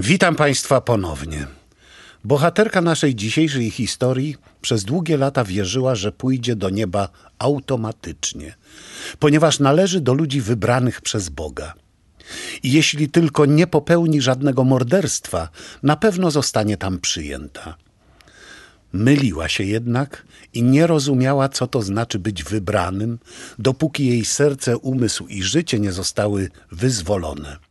Witam Państwa ponownie. Bohaterka naszej dzisiejszej historii przez długie lata wierzyła, że pójdzie do nieba automatycznie, ponieważ należy do ludzi wybranych przez Boga. I jeśli tylko nie popełni żadnego morderstwa, na pewno zostanie tam przyjęta. Myliła się jednak i nie rozumiała, co to znaczy być wybranym, dopóki jej serce, umysł i życie nie zostały wyzwolone.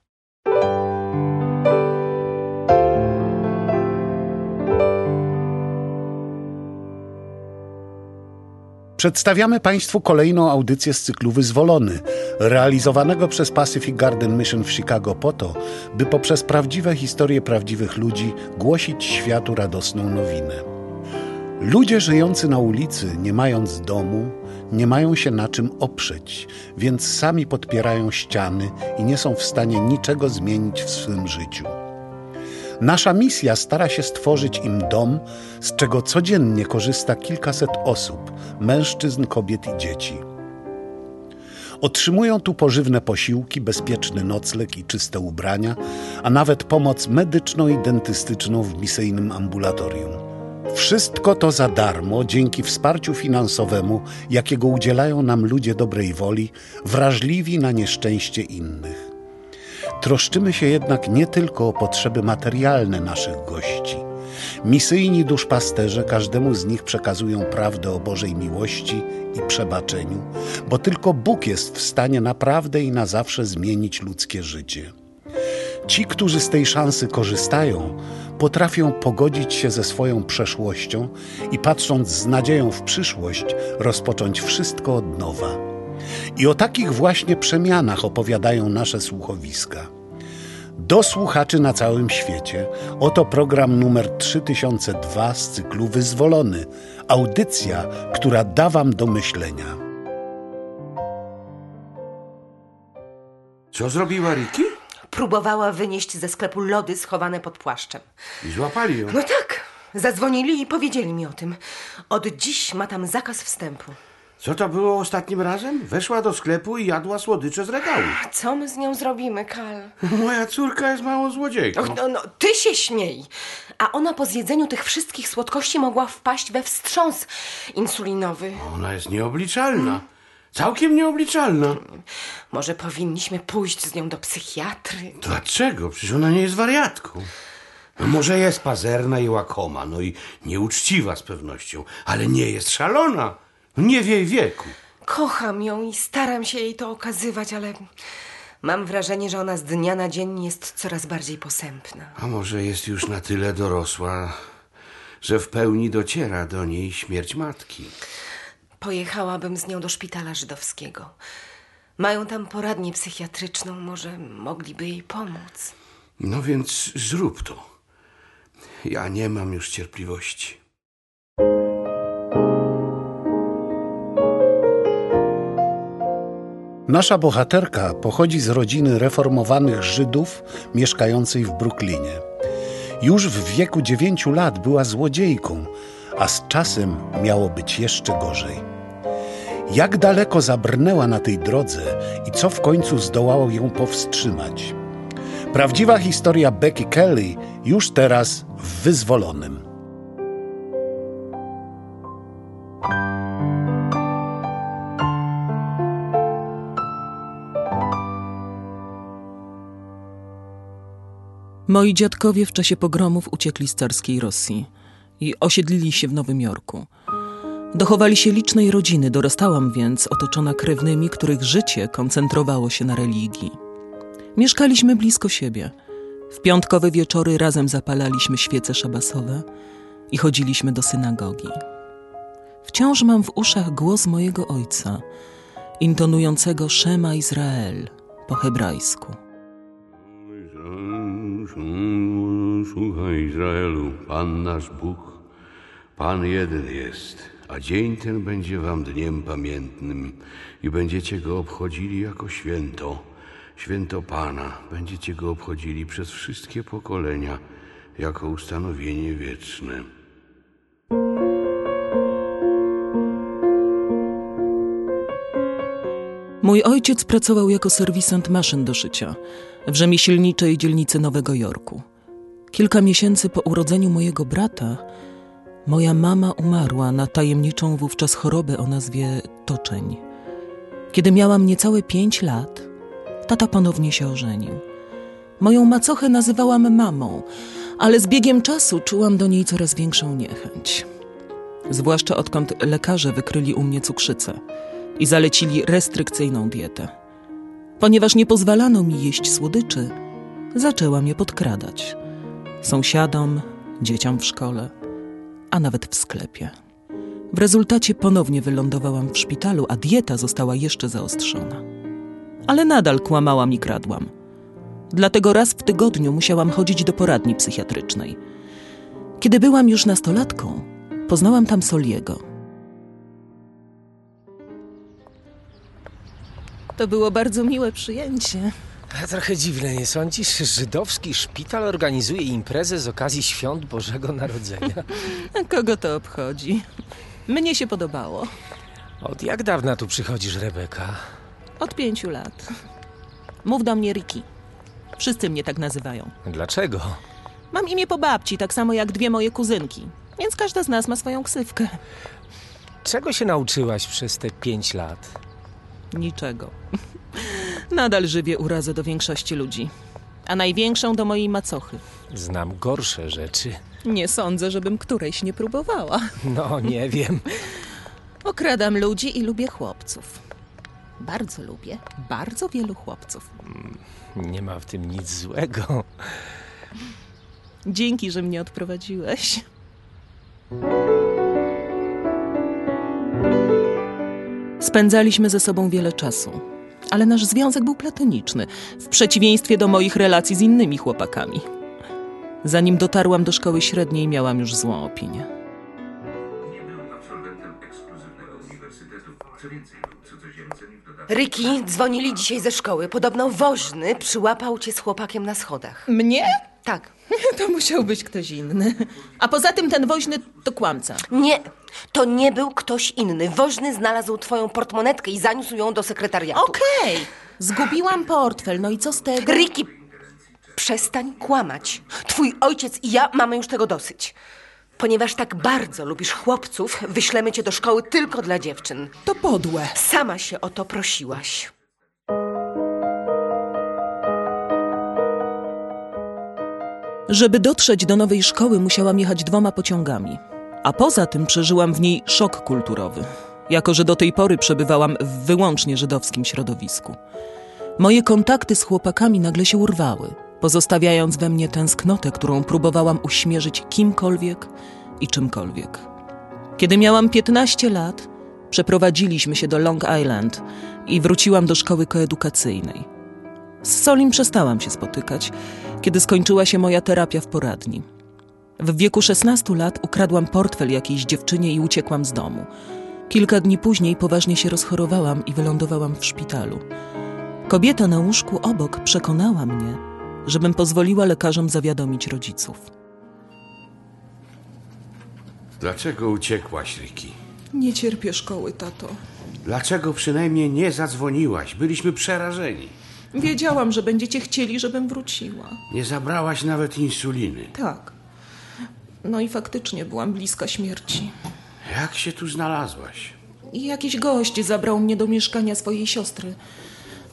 Przedstawiamy Państwu kolejną audycję z cyklu Wyzwolony, realizowanego przez Pacific Garden Mission w Chicago po to, by poprzez prawdziwe historie prawdziwych ludzi głosić światu radosną nowinę. Ludzie żyjący na ulicy, nie mając domu, nie mają się na czym oprzeć, więc sami podpierają ściany i nie są w stanie niczego zmienić w swym życiu. Nasza misja stara się stworzyć im dom, z czego codziennie korzysta kilkaset osób mężczyzn, kobiet i dzieci. Otrzymują tu pożywne posiłki, bezpieczny nocleg i czyste ubrania, a nawet pomoc medyczną i dentystyczną w misyjnym ambulatorium. Wszystko to za darmo dzięki wsparciu finansowemu, jakiego udzielają nam ludzie dobrej woli, wrażliwi na nieszczęście innych. Troszczymy się jednak nie tylko o potrzeby materialne naszych gości. Misyjni duszpasterze każdemu z nich przekazują prawdę o Bożej miłości i przebaczeniu, bo tylko Bóg jest w stanie naprawdę i na zawsze zmienić ludzkie życie. Ci, którzy z tej szansy korzystają, potrafią pogodzić się ze swoją przeszłością i patrząc z nadzieją w przyszłość, rozpocząć wszystko od nowa. I o takich właśnie przemianach opowiadają nasze słuchowiska. Do słuchaczy na całym świecie. Oto program numer 3002 z cyklu Wyzwolony. Audycja, która da Wam do myślenia. Co zrobiła Riki? Próbowała wynieść ze sklepu lody schowane pod płaszczem. I złapali ją. No tak, zadzwonili i powiedzieli mi o tym. Od dziś ma tam zakaz wstępu. Co to było ostatnim razem? Weszła do sklepu i jadła słodycze z regału. A co my z nią zrobimy, Kal? Moja córka jest małą złodziejką. Och, no, no, ty się śmiej. A ona po zjedzeniu tych wszystkich słodkości mogła wpaść we wstrząs insulinowy. Ona jest nieobliczalna. Całkiem nieobliczalna. Może powinniśmy pójść z nią do psychiatry? Dlaczego? Przecież ona nie jest wariatką. No może jest pazerna i łakoma, no i nieuczciwa z pewnością, ale nie jest szalona. Nie w jej wieku. Kocham ją i staram się jej to okazywać, ale mam wrażenie, że ona z dnia na dzień jest coraz bardziej posępna. A może jest już na tyle dorosła, że w pełni dociera do niej śmierć matki. Pojechałabym z nią do szpitala żydowskiego. Mają tam poradnię psychiatryczną, może mogliby jej pomóc. No więc zrób to. Ja nie mam już cierpliwości. Nasza bohaterka pochodzi z rodziny reformowanych Żydów mieszkającej w Brooklynie. Już w wieku dziewięciu lat była złodziejką, a z czasem miało być jeszcze gorzej. Jak daleko zabrnęła na tej drodze i co w końcu zdołało ją powstrzymać? Prawdziwa historia Becky Kelly już teraz w wyzwolonym. Moi dziadkowie w czasie pogromów uciekli z carskiej Rosji i osiedlili się w Nowym Jorku. Dochowali się licznej rodziny, dorastałam więc otoczona krewnymi, których życie koncentrowało się na religii. Mieszkaliśmy blisko siebie. W piątkowe wieczory razem zapalaliśmy świece szabasowe i chodziliśmy do synagogi. Wciąż mam w uszach głos mojego ojca, intonującego Szema Izrael po hebrajsku. Słuchaj Izraelu, Pan nasz Bóg, Pan jeden jest, a dzień ten będzie wam dniem pamiętnym i będziecie go obchodzili jako święto, święto Pana. Będziecie go obchodzili przez wszystkie pokolenia jako ustanowienie wieczne. Mój ojciec pracował jako serwisant maszyn do szycia w rzemieślniczej dzielnicy Nowego Jorku. Kilka miesięcy po urodzeniu mojego brata, moja mama umarła na tajemniczą wówczas chorobę o nazwie toczeń. Kiedy miałam niecałe pięć lat, tata ponownie się ożenił. Moją macochę nazywałam mamą, ale z biegiem czasu czułam do niej coraz większą niechęć. Zwłaszcza odkąd lekarze wykryli u mnie cukrzycę i zalecili restrykcyjną dietę. Ponieważ nie pozwalano mi jeść słodyczy, zaczęłam je podkradać. Sąsiadom, dzieciom w szkole, a nawet w sklepie. W rezultacie ponownie wylądowałam w szpitalu, a dieta została jeszcze zaostrzona. Ale nadal kłamałam i kradłam. Dlatego raz w tygodniu musiałam chodzić do poradni psychiatrycznej. Kiedy byłam już nastolatką, poznałam tam Soliego. To było bardzo miłe przyjęcie. A trochę dziwne, nie sądzisz? Żydowski szpital organizuje imprezę z okazji świąt Bożego Narodzenia. Kogo to obchodzi? Mnie się podobało. Od jak dawna tu przychodzisz, Rebeka? Od pięciu lat. Mów do mnie Riki. Wszyscy mnie tak nazywają. Dlaczego? Mam imię po babci, tak samo jak dwie moje kuzynki. Więc każda z nas ma swoją ksywkę. Czego się nauczyłaś przez te pięć lat? Niczego. Nadal żywię urazę do większości ludzi. A największą do mojej macochy. Znam gorsze rzeczy. Nie sądzę, żebym którejś nie próbowała. No, nie wiem. Okradam ludzi i lubię chłopców. Bardzo lubię. Bardzo wielu chłopców. Nie ma w tym nic złego. Dzięki, że mnie odprowadziłeś. Spędzaliśmy ze sobą wiele czasu, ale nasz związek był platoniczny, w przeciwieństwie do moich relacji z innymi chłopakami. Zanim dotarłam do szkoły średniej, miałam już złą opinię. Ryki, dzwonili dzisiaj ze szkoły. Podobno woźny przyłapał cię z chłopakiem na schodach. Mnie? Tak. To musiał być ktoś inny. A poza tym ten woźny to kłamca. Nie, to nie był ktoś inny. Woźny znalazł twoją portmonetkę i zaniósł ją do sekretariatu. Okej, zgubiłam portfel, no i co z tego? Riki, przestań kłamać. Twój ojciec i ja mamy już tego dosyć. Ponieważ tak bardzo lubisz chłopców, wyślemy cię do szkoły tylko dla dziewczyn. To podłe. Sama się o to prosiłaś. Żeby dotrzeć do nowej szkoły, musiałam jechać dwoma pociągami. A poza tym przeżyłam w niej szok kulturowy, jako że do tej pory przebywałam w wyłącznie żydowskim środowisku. Moje kontakty z chłopakami nagle się urwały, pozostawiając we mnie tęsknotę, którą próbowałam uśmierzyć kimkolwiek i czymkolwiek. Kiedy miałam 15 lat, przeprowadziliśmy się do Long Island i wróciłam do szkoły koedukacyjnej. Z Solim przestałam się spotykać, kiedy skończyła się moja terapia w poradni. W wieku 16 lat ukradłam portfel jakiejś dziewczynie i uciekłam z domu. Kilka dni później poważnie się rozchorowałam i wylądowałam w szpitalu. Kobieta na łóżku obok przekonała mnie, żebym pozwoliła lekarzom zawiadomić rodziców. Dlaczego uciekłaś, Riki? Nie cierpię szkoły, tato. Dlaczego przynajmniej nie zadzwoniłaś? Byliśmy przerażeni. Wiedziałam, że będziecie chcieli, żebym wróciła. Nie zabrałaś nawet insuliny. Tak. No i faktycznie byłam bliska śmierci. Jak się tu znalazłaś? Jakiś gość zabrał mnie do mieszkania swojej siostry.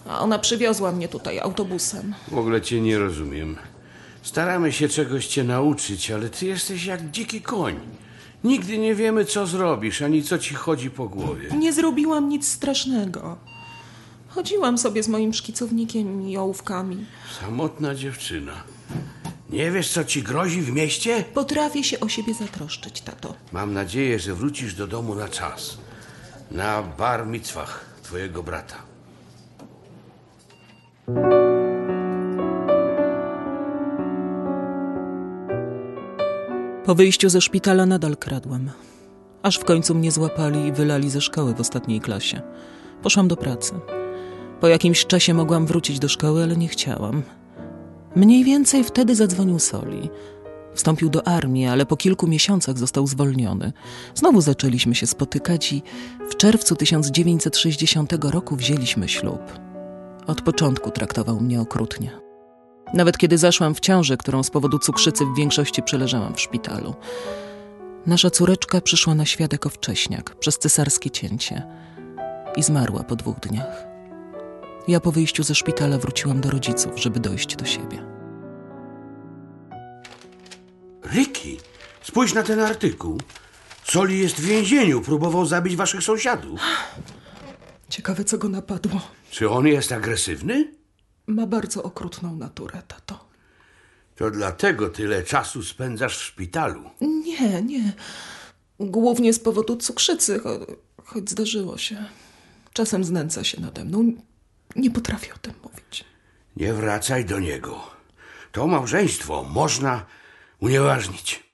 A ona przywiozła mnie tutaj autobusem. W ogóle cię nie rozumiem. Staramy się czegoś cię nauczyć, ale ty jesteś jak dziki koń. Nigdy nie wiemy, co zrobisz, ani co ci chodzi po głowie. Nie zrobiłam nic strasznego. Chodziłam sobie z moim szkicownikiem i ołówkami. Samotna dziewczyna. Nie wiesz, co ci grozi w mieście? Potrafię się o siebie zatroszczyć, tato. Mam nadzieję, że wrócisz do domu na czas. Na bar mitzwach twojego brata. Po wyjściu ze szpitala nadal kradłam. Aż w końcu mnie złapali i wylali ze szkoły w ostatniej klasie. Poszłam do pracy. Po jakimś czasie mogłam wrócić do szkoły, ale nie chciałam. Mniej więcej wtedy zadzwonił Soli. Wstąpił do armii, ale po kilku miesiącach został zwolniony. Znowu zaczęliśmy się spotykać i w czerwcu 1960 roku wzięliśmy ślub. Od początku traktował mnie okrutnie. Nawet kiedy zaszłam w ciążę, którą z powodu cukrzycy w większości przeleżałam w szpitalu. Nasza córeczka przyszła na świat jako wcześniak, przez cesarskie cięcie i zmarła po dwóch dniach. Ja po wyjściu ze szpitala wróciłam do rodziców, żeby dojść do siebie. Ricky, spójrz na ten artykuł. Soli jest w więzieniu, próbował zabić waszych sąsiadów. Ciekawe, co go napadło. Czy on jest agresywny? Ma bardzo okrutną naturę, tato. To dlatego tyle czasu spędzasz w szpitalu. Nie, nie. Głównie z powodu cukrzycy, cho- choć zdarzyło się. Czasem znęca się nade mną. Nie potrafię o tym mówić. Nie wracaj do niego. To małżeństwo można unieważnić.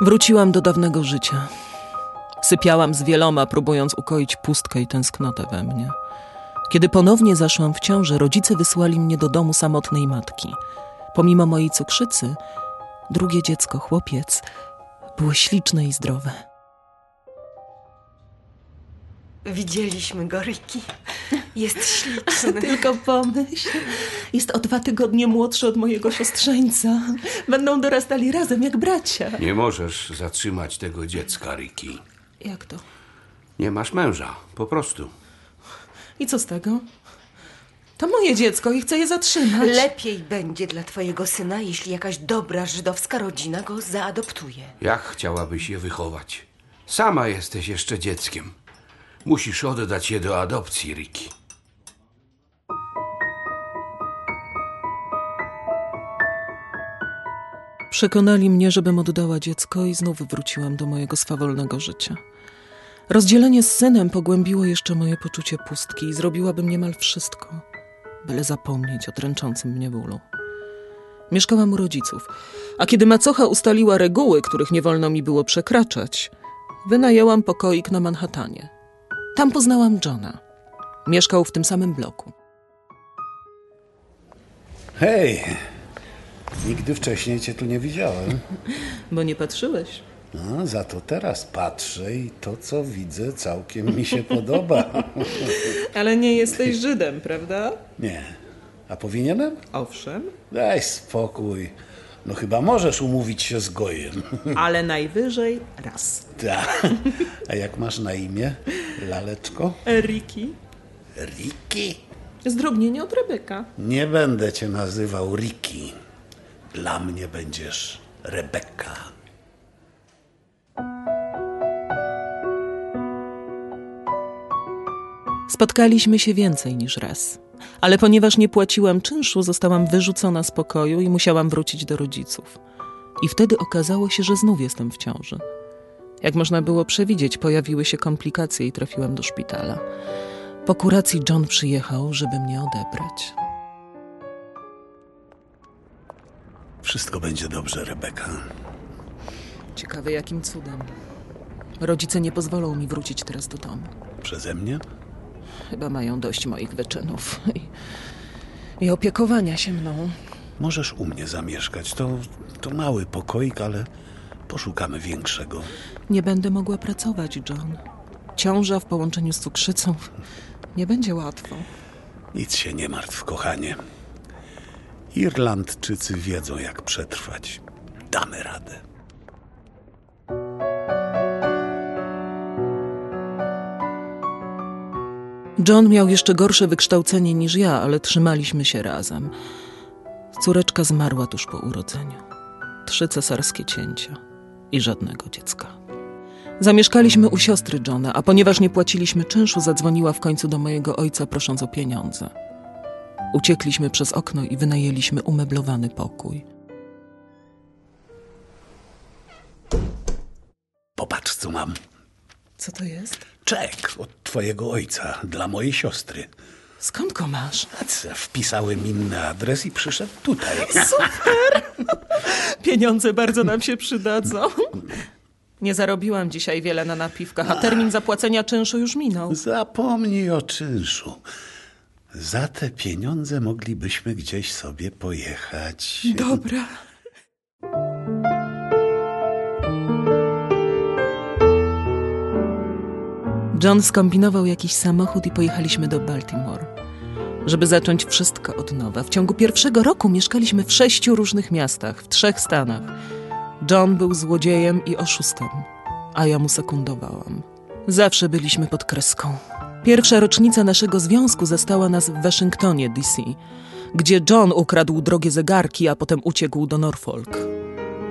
Wróciłam do dawnego życia. Sypiałam z wieloma, próbując ukoić pustkę i tęsknotę we mnie. Kiedy ponownie zaszłam w ciążę, rodzice wysłali mnie do domu samotnej matki. Pomimo mojej cukrzycy, drugie dziecko, chłopiec, było śliczne i zdrowe. Widzieliśmy go, Ricky. Jest śliczny. Tylko pomyśl, jest o dwa tygodnie młodszy od mojego siostrzeńca. Będą dorastali razem jak bracia. Nie możesz zatrzymać tego dziecka, Ricky. Jak to? Nie masz męża, po prostu. I co z tego? To moje dziecko i chcę je zatrzymać. Lepiej będzie dla twojego syna, jeśli jakaś dobra żydowska rodzina go zaadoptuje. Jak chciałabyś je wychować? Sama jesteś jeszcze dzieckiem. Musisz oddać je do adopcji, Ricky. Przekonali mnie, żebym oddała dziecko i znów wróciłam do mojego swawolnego życia. Rozdzielenie z synem pogłębiło jeszcze moje poczucie pustki i zrobiłabym niemal wszystko, byle zapomnieć o dręczącym mnie bólu. Mieszkałam u rodziców, a kiedy macocha ustaliła reguły, których nie wolno mi było przekraczać, wynajęłam pokoik na Manhattanie. Tam poznałam Johna. Mieszkał w tym samym bloku. Hej, nigdy wcześniej cię tu nie widziałem. Bo nie patrzyłeś. No, za to teraz patrzę i to, co widzę, całkiem mi się podoba. Ale nie jesteś Żydem, prawda? Nie. A powinienem? Owszem. Daj spokój. No chyba możesz umówić się z Gojem. ale najwyżej raz. Tak. A jak masz na imię, laleczko? Riki. Riki? Zdrobnienie od Rebeka. Nie będę cię nazywał Riki. Dla mnie będziesz Rebeka. Spotkaliśmy się więcej niż raz. Ale ponieważ nie płaciłam czynszu, zostałam wyrzucona z pokoju i musiałam wrócić do rodziców. I wtedy okazało się, że znów jestem w ciąży. Jak można było przewidzieć, pojawiły się komplikacje i trafiłam do szpitala. Po kuracji John przyjechał, żeby mnie odebrać. Wszystko będzie dobrze, Rebeka. Ciekawe jakim cudem. Rodzice nie pozwolą mi wrócić teraz do domu. Przeze mnie? Chyba mają dość moich wyczynów i, i opiekowania się mną. Możesz u mnie zamieszkać. To, to mały pokoik, ale poszukamy większego. Nie będę mogła pracować, John. Ciąża w połączeniu z cukrzycą nie będzie łatwo. Nic się nie martw, kochanie. Irlandczycy wiedzą, jak przetrwać. Damy radę. John miał jeszcze gorsze wykształcenie niż ja, ale trzymaliśmy się razem. Córeczka zmarła tuż po urodzeniu. Trzy cesarskie cięcia i żadnego dziecka. Zamieszkaliśmy u siostry Johna, a ponieważ nie płaciliśmy czynszu, zadzwoniła w końcu do mojego ojca prosząc o pieniądze. Uciekliśmy przez okno i wynajęliśmy umeblowany pokój. Popatrz, co mam. Co to jest? Czek od twojego ojca dla mojej siostry. Skąd go masz? Wpisałem inny adres i przyszedł tutaj. Pieniądze bardzo nam się przydadzą. Nie zarobiłam dzisiaj wiele na napiwkach, a termin zapłacenia czynszu już minął. Zapomnij o czynszu. Za te pieniądze moglibyśmy gdzieś sobie pojechać. Dobra. John skombinował jakiś samochód i pojechaliśmy do Baltimore. Żeby zacząć wszystko od nowa. W ciągu pierwszego roku mieszkaliśmy w sześciu różnych miastach, w trzech stanach. John był złodziejem i oszustem, a ja mu sekundowałam. Zawsze byliśmy pod kreską. Pierwsza rocznica naszego związku zastała nas w Waszyngtonie, D.C., gdzie John ukradł drogie zegarki, a potem uciekł do Norfolk.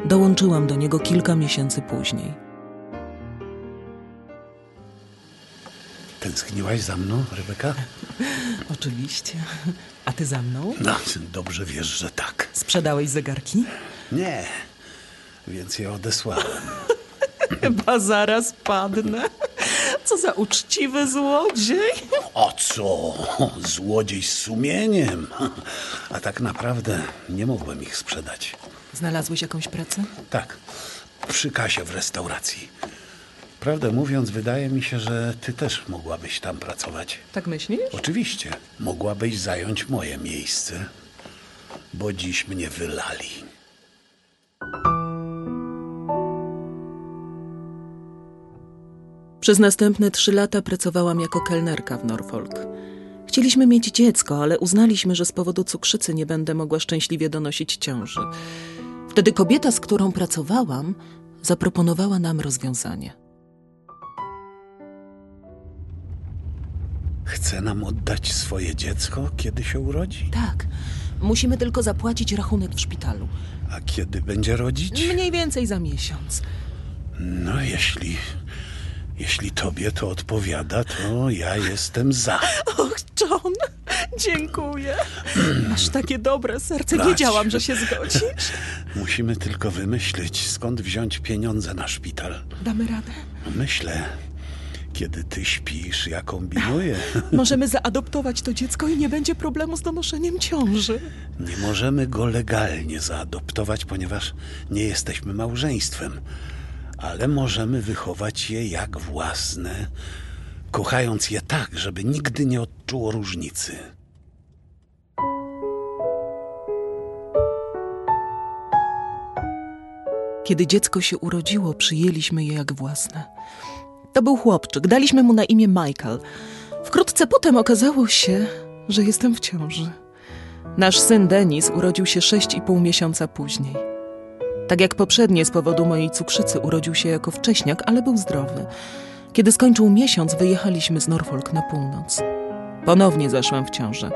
Dołączyłam do niego kilka miesięcy później. Tęskniłaś za mną, Rebeka? Oczywiście. A ty za mną? No, dobrze wiesz, że tak. Sprzedałeś zegarki? Nie, więc je odesłałem. Chyba zaraz padnę. Co za uczciwy złodziej. O co? Złodziej z sumieniem. A tak naprawdę nie mogłem ich sprzedać. Znalazłeś jakąś pracę? Tak, przy kasie w restauracji. Prawdę mówiąc, wydaje mi się, że ty też mogłabyś tam pracować. Tak myślisz? Oczywiście, mogłabyś zająć moje miejsce, bo dziś mnie wylali. Przez następne trzy lata pracowałam jako kelnerka w Norfolk. Chcieliśmy mieć dziecko, ale uznaliśmy, że z powodu cukrzycy nie będę mogła szczęśliwie donosić ciąży. Wtedy kobieta, z którą pracowałam, zaproponowała nam rozwiązanie. Chce nam oddać swoje dziecko, kiedy się urodzi? Tak, musimy tylko zapłacić rachunek w szpitalu. A kiedy będzie rodzić? Mniej więcej za miesiąc. No, jeśli. Jeśli tobie to odpowiada, to ja jestem za. Och, John, dziękuję. Masz takie dobre serce. Brać. Wiedziałam, że się zgodzisz. Musimy tylko wymyślić, skąd wziąć pieniądze na szpital. Damy radę. Myślę, kiedy ty śpisz, ja kombinuję. Możemy zaadoptować to dziecko i nie będzie problemu z donoszeniem ciąży. Nie możemy go legalnie zaadoptować, ponieważ nie jesteśmy małżeństwem. Ale możemy wychować je jak własne, kochając je tak, żeby nigdy nie odczuło różnicy. Kiedy dziecko się urodziło, przyjęliśmy je jak własne. To był chłopczyk, daliśmy mu na imię Michael. Wkrótce potem okazało się, że jestem w ciąży. Nasz syn Denis urodził się sześć i pół miesiąca później. Tak jak poprzednie, z powodu mojej cukrzycy urodził się jako wcześniak, ale był zdrowy. Kiedy skończył miesiąc, wyjechaliśmy z Norfolk na północ. Ponownie zaszłam w ciążę,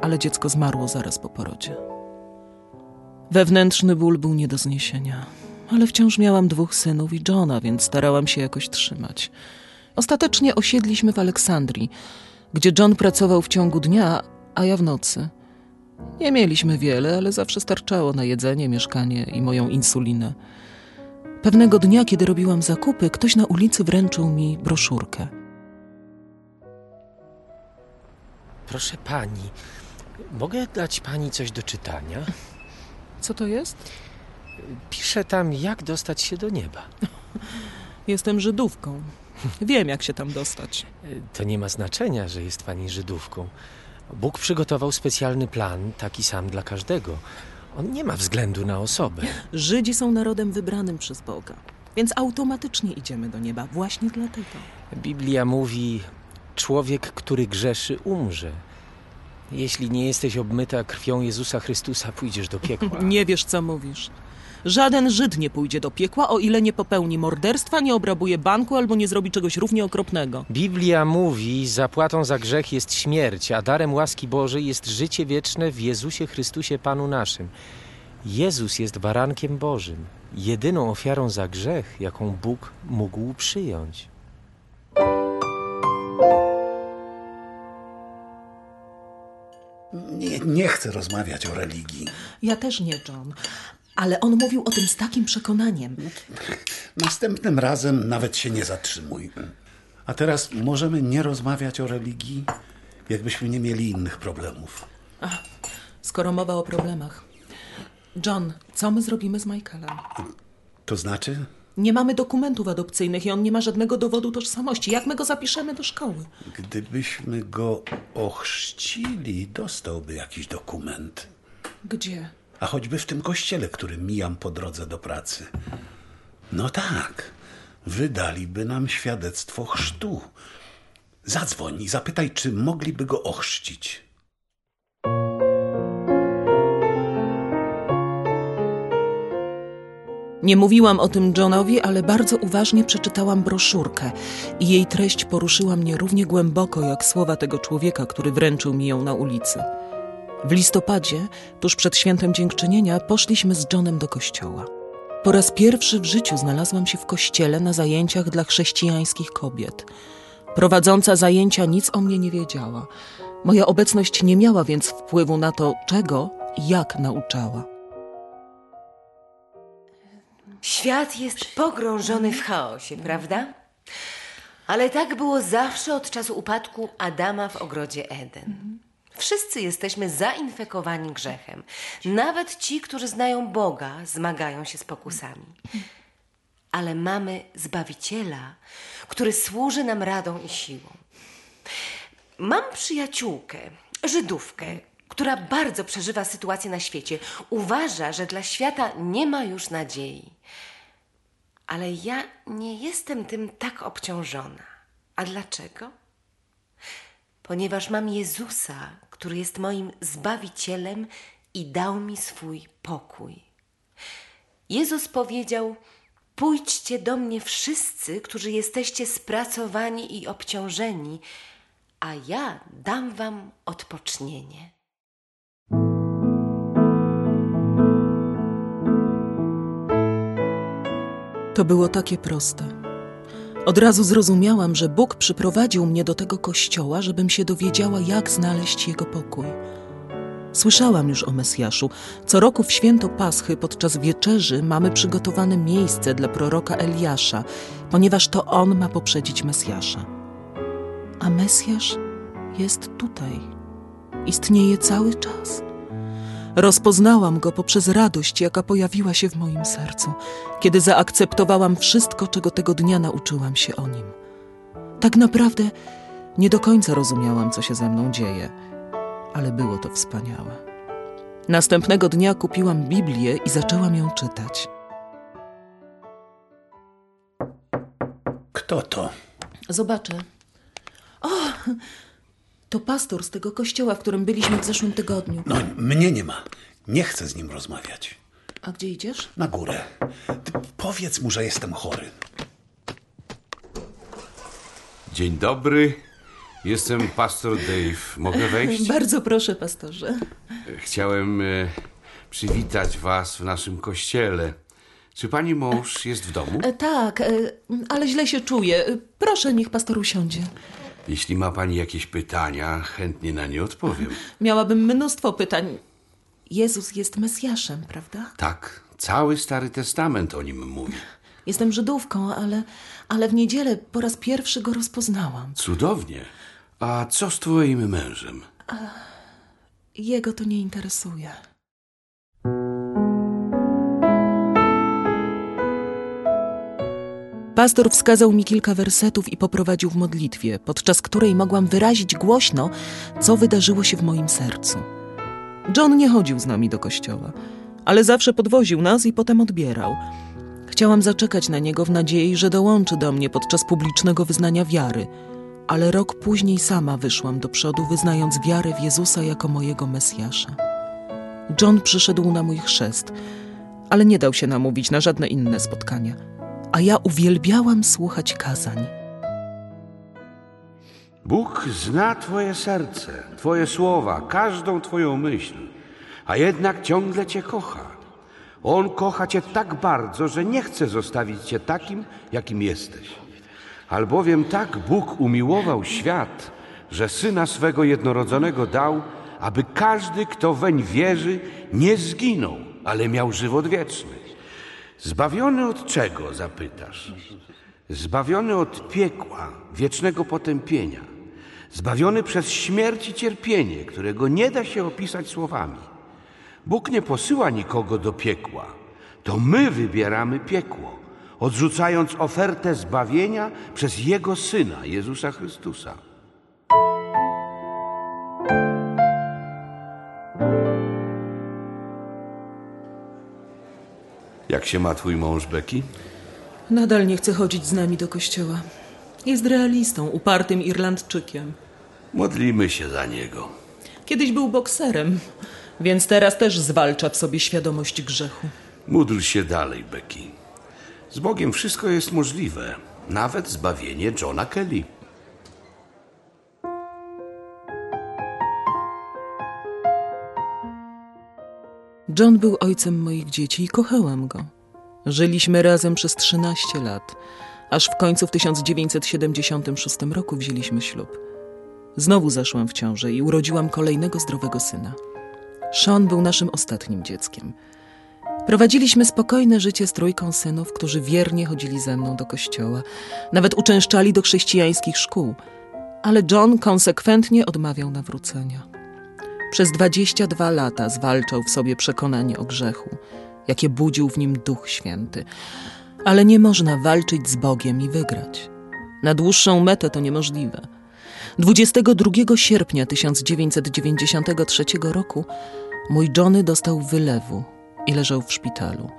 ale dziecko zmarło zaraz po porodzie. Wewnętrzny ból był nie do zniesienia, ale wciąż miałam dwóch synów i Johna, więc starałam się jakoś trzymać. Ostatecznie osiedliśmy w Aleksandrii, gdzie John pracował w ciągu dnia, a ja w nocy. Nie mieliśmy wiele, ale zawsze starczało na jedzenie, mieszkanie i moją insulinę. Pewnego dnia, kiedy robiłam zakupy, ktoś na ulicy wręczył mi broszurkę. Proszę pani, mogę dać pani coś do czytania? Co to jest? Pisze tam, jak dostać się do nieba. Jestem Żydówką. Wiem, jak się tam dostać. To nie ma znaczenia, że jest pani Żydówką. Bóg przygotował specjalny plan, taki sam dla każdego. On nie ma względu na osobę. Żydzi są narodem wybranym przez Boga, więc automatycznie idziemy do nieba właśnie dlatego. Biblia mówi: Człowiek, który grzeszy, umrze. Jeśli nie jesteś obmyta krwią Jezusa Chrystusa, pójdziesz do piekła. Nie wiesz, co mówisz. Żaden Żyd nie pójdzie do piekła, o ile nie popełni morderstwa, nie obrabuje banku albo nie zrobi czegoś równie okropnego. Biblia mówi: Zapłatą za grzech jest śmierć, a darem łaski Bożej jest życie wieczne w Jezusie Chrystusie Panu naszym. Jezus jest barankiem Bożym, jedyną ofiarą za grzech, jaką Bóg mógł przyjąć. Nie, nie chcę rozmawiać o religii. Ja też nie, John. Ale on mówił o tym z takim przekonaniem. Następnym razem nawet się nie zatrzymuj. A teraz możemy nie rozmawiać o religii, jakbyśmy nie mieli innych problemów. Skoro mowa o problemach. John, co my zrobimy z Michaelem? To znaczy? Nie mamy dokumentów adopcyjnych i on nie ma żadnego dowodu tożsamości. Jak my go zapiszemy do szkoły? Gdybyśmy go ochrzcili, dostałby jakiś dokument. Gdzie? A choćby w tym kościele, który mijam po drodze do pracy. No tak, Wydaliby nam świadectwo chrztu. Zadzwoń i zapytaj, czy mogliby go ochrzcić. Nie mówiłam o tym Johnowi, ale bardzo uważnie przeczytałam broszurkę i jej treść poruszyła mnie równie głęboko jak słowa tego człowieka, który wręczył mi ją na ulicy. W listopadzie, tuż przed świętem dziękczynienia, poszliśmy z Johnem do kościoła. Po raz pierwszy w życiu znalazłam się w kościele na zajęciach dla chrześcijańskich kobiet. Prowadząca zajęcia nic o mnie nie wiedziała. Moja obecność nie miała więc wpływu na to, czego i jak nauczała. Świat jest pogrążony w chaosie, prawda? Ale tak było zawsze od czasu upadku Adama w ogrodzie Eden. Wszyscy jesteśmy zainfekowani grzechem. Nawet ci, którzy znają Boga, zmagają się z pokusami. Ale mamy Zbawiciela, który służy nam radą i siłą. Mam przyjaciółkę, Żydówkę, która bardzo przeżywa sytuację na świecie. Uważa, że dla świata nie ma już nadziei. Ale ja nie jestem tym tak obciążona. A dlaczego? Ponieważ mam Jezusa, który jest moim zbawicielem i dał mi swój pokój. Jezus powiedział: Pójdźcie do mnie wszyscy, którzy jesteście spracowani i obciążeni, a ja dam wam odpocznienie. To było takie proste. Od razu zrozumiałam, że Bóg przyprowadził mnie do tego kościoła, żebym się dowiedziała, jak znaleźć Jego pokój. Słyszałam już o Mesjaszu. Co roku w święto Paschy podczas wieczerzy mamy przygotowane miejsce dla proroka Eliasza, ponieważ to on ma poprzedzić Mesjasza. A Mesjasz jest tutaj. Istnieje cały czas. Rozpoznałam go poprzez radość, jaka pojawiła się w moim sercu, kiedy zaakceptowałam wszystko, czego tego dnia nauczyłam się o nim. Tak naprawdę nie do końca rozumiałam, co się ze mną dzieje, ale było to wspaniałe. Następnego dnia kupiłam Biblię i zaczęłam ją czytać. Kto to? Zobaczę. O, to pastor z tego kościoła, w którym byliśmy w zeszłym tygodniu. No, mnie nie ma. Nie chcę z nim rozmawiać. A gdzie idziesz? Na górę. Ty powiedz mu, że jestem chory. Dzień dobry. Jestem pastor Dave. Mogę wejść? Bardzo proszę, pastorze. Chciałem e, przywitać was w naszym kościele. Czy pani mąż jest w domu? E, tak, e, ale źle się czuję. E, Proszę, niech pastor usiądzie. Jeśli ma pani jakieś pytania, chętnie na nie odpowiem. Miałabym mnóstwo pytań. Jezus jest Mesjaszem, prawda? Tak, cały Stary Testament o nim mówi. Jestem Żydówką, ale, ale w niedzielę po raz pierwszy go rozpoznałam. Cudownie. A co z twoim mężem? Jego to nie interesuje. Pastor wskazał mi kilka wersetów i poprowadził w modlitwie, podczas której mogłam wyrazić głośno, co wydarzyło się w moim sercu. John nie chodził z nami do kościoła, ale zawsze podwoził nas i potem odbierał. Chciałam zaczekać na niego w nadziei, że dołączy do mnie podczas publicznego wyznania wiary, ale rok później sama wyszłam do przodu, wyznając wiarę w Jezusa jako mojego Mesjasza. John przyszedł na mój chrzest, ale nie dał się namówić na żadne inne spotkania, a ja uwielbiałam słuchać kazań. Bóg zna Twoje serce, Twoje słowa, każdą Twoją myśl, a jednak ciągle Cię kocha. On kocha Cię tak bardzo, że nie chce zostawić Cię takim, jakim jesteś. Albowiem tak Bóg umiłował świat, że Syna swego jednorodzonego dał, aby każdy, kto weń wierzy, nie zginął, ale miał żywot wieczny. Zbawiony od czego, zapytasz? Zbawiony od piekła, wiecznego potępienia. Zbawiony przez śmierć i cierpienie, którego nie da się opisać słowami. Bóg nie posyła nikogo do piekła. To my wybieramy piekło, odrzucając ofertę zbawienia przez Jego Syna, Jezusa Chrystusa. Jak się ma twój mąż, Becky? Nadal nie chce chodzić z nami do kościoła. Jest realistą, upartym Irlandczykiem. Modlimy się za niego. Kiedyś był bokserem, więc teraz też zwalcza w sobie świadomość grzechu. Módl się dalej, Becky. Z Bogiem wszystko jest możliwe. Nawet zbawienie Johna Kelly. John był ojcem moich dzieci i kochałam go. Żyliśmy razem przez 13 lat, aż w końcu w 1976 roku wzięliśmy ślub. Znowu zaszłam w ciążę i urodziłam kolejnego zdrowego syna. Sean był naszym ostatnim dzieckiem. Prowadziliśmy spokojne życie z trójką synów, którzy wiernie chodzili ze mną do kościoła, nawet uczęszczali do chrześcijańskich szkół, ale John konsekwentnie odmawiał nawrócenia. Przez 22 lata zwalczał w sobie przekonanie o grzechu, jakie budził w nim Duch Święty. Ale nie można walczyć z Bogiem i wygrać. Na dłuższą metę to niemożliwe. 22 sierpnia 1993 roku mój Johnny dostał wylewu i leżał w szpitalu.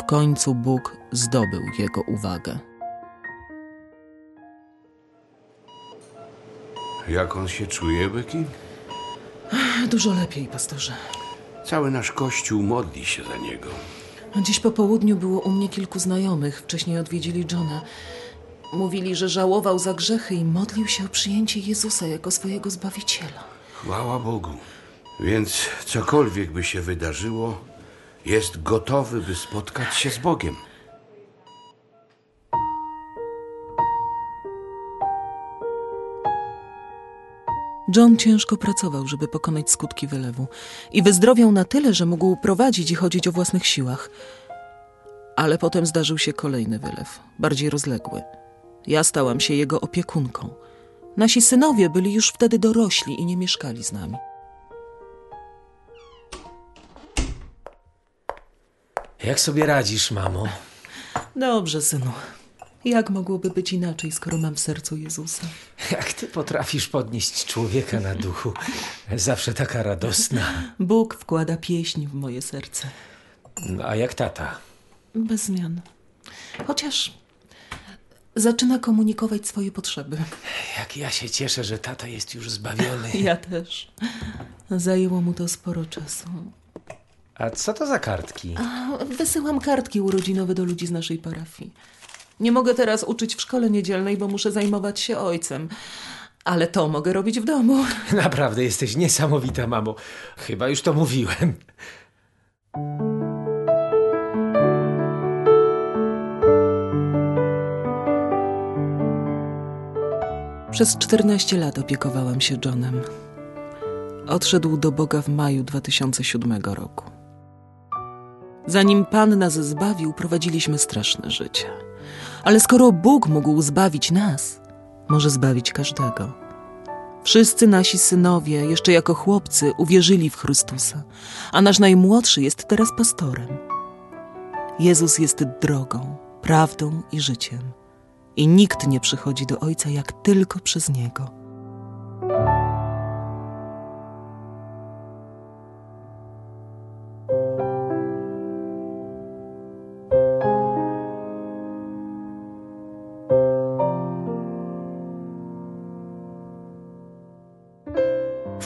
W końcu Bóg zdobył jego uwagę. Jak on się czuje, Becky? Dużo lepiej, pastorze. Cały nasz kościół modli się za niego. Dziś po południu było u mnie kilku znajomych. Wcześniej odwiedzili Johna. Mówili, że żałował za grzechy i modlił się o przyjęcie Jezusa jako swojego zbawiciela. Chwała Bogu. Więc cokolwiek by się wydarzyło, jest gotowy, by spotkać się z Bogiem. John ciężko pracował, żeby pokonać skutki wylewu i wyzdrowiał na tyle, że mógł prowadzić i chodzić o własnych siłach. Ale potem zdarzył się kolejny wylew, bardziej rozległy. Ja stałam się jego opiekunką. Nasi synowie byli już wtedy dorośli i nie mieszkali z nami. Jak sobie radzisz, mamo? Dobrze, synu. Jak mogłoby być inaczej, skoro mam w sercu Jezusa? Jak ty potrafisz podnieść człowieka na duchu? Zawsze taka radosna. Bóg wkłada pieśń w moje serce. No, A jak tata? Bez zmian. Chociaż zaczyna komunikować swoje potrzeby. Jak ja się cieszę, że tata jest już zbawiony. Ja też. Zajęło mu to sporo czasu. A co to za kartki? Wysyłam kartki urodzinowe do ludzi z naszej parafii. Nie mogę teraz uczyć w szkole niedzielnej, bo muszę zajmować się ojcem. Ale to mogę robić w domu. Naprawdę jesteś niesamowita, mamo. Chyba już to mówiłem. Przez 14 lat opiekowałam się Johnem. Odszedł do Boga w maju 2007 roku. Zanim Pan nas zbawił, prowadziliśmy straszne życie. Ale skoro Bóg mógł zbawić nas, może zbawić każdego. Wszyscy nasi synowie, jeszcze jako chłopcy, uwierzyli w Chrystusa, a nasz najmłodszy jest teraz pastorem. Jezus jest drogą, prawdą i życiem. I nikt nie przychodzi do Ojca jak tylko przez Niego.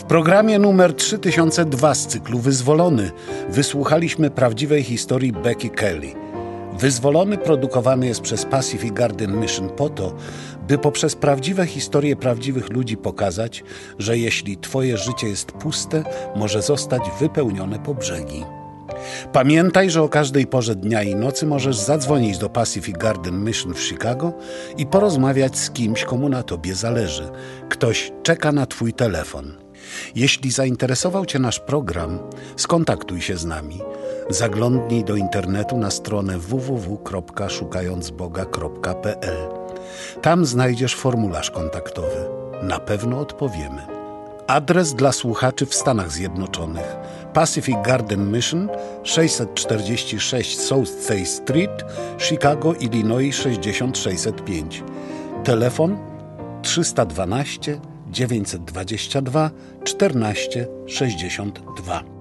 Programie numer 3002 z cyklu Wyzwolony wysłuchaliśmy prawdziwej historii Becky Kelly. Wyzwolony produkowany jest przez Pacific Garden Mission po to, by poprzez prawdziwe historie prawdziwych ludzi pokazać, że jeśli Twoje życie jest puste, może zostać wypełnione po brzegi. Pamiętaj, że o każdej porze dnia i nocy możesz zadzwonić do Pacific Garden Mission w Chicago i porozmawiać z kimś, komu na Tobie zależy. Ktoś czeka na Twój telefon. Jeśli zainteresował Cię nasz program, skontaktuj się z nami. Zaglądnij do internetu na stronę www.szukającboga.pl. Tam znajdziesz formularz kontaktowy. Na pewno odpowiemy. Adres dla słuchaczy w Stanach Zjednoczonych: Pacific Garden Mission 646 South State Street, Chicago, Illinois 6605. Telefon 312 922 14 62.